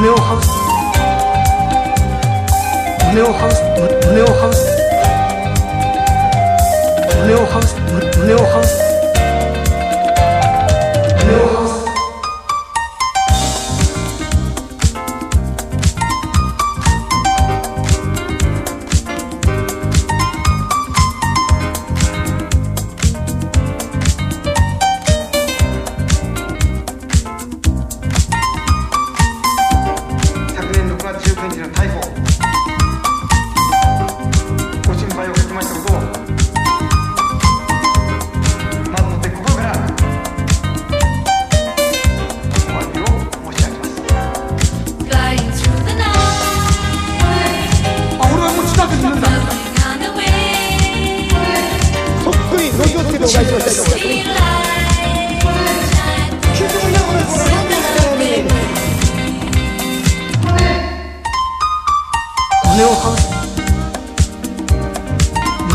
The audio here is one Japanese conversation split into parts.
没有好，没有好，没有好。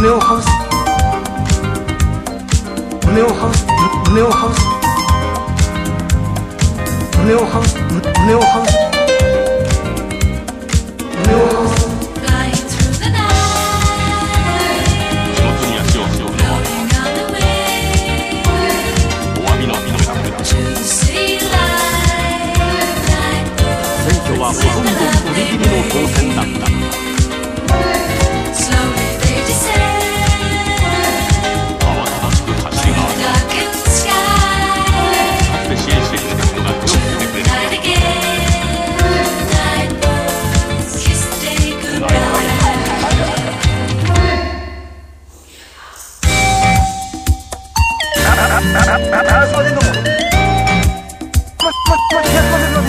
胸をハウス。胸をハウス。胸をハウス。胸をハウス。胸をハウス。100%の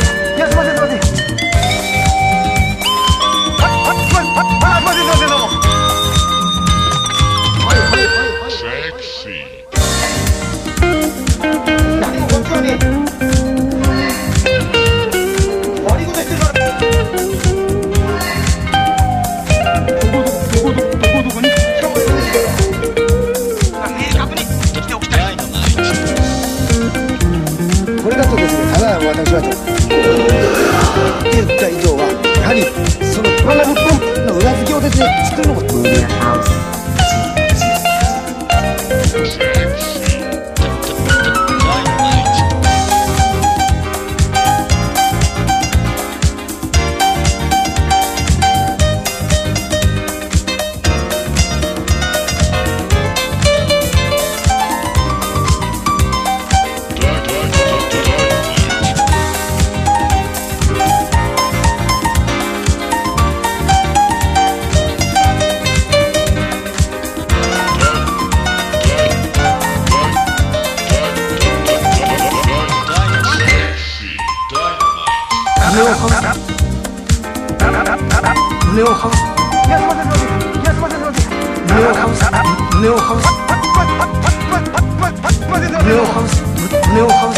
私はと。言った以上はやはりそのプロラブポンプの裏付けをですね作るのが。無理や刘恒。刘恒。刘恒。刘恒。刘恒。刘恒。刘恒。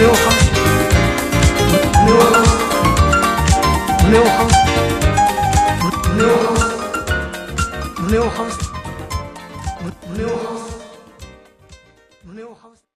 de hojas, de hojas, de hojas, de hojas.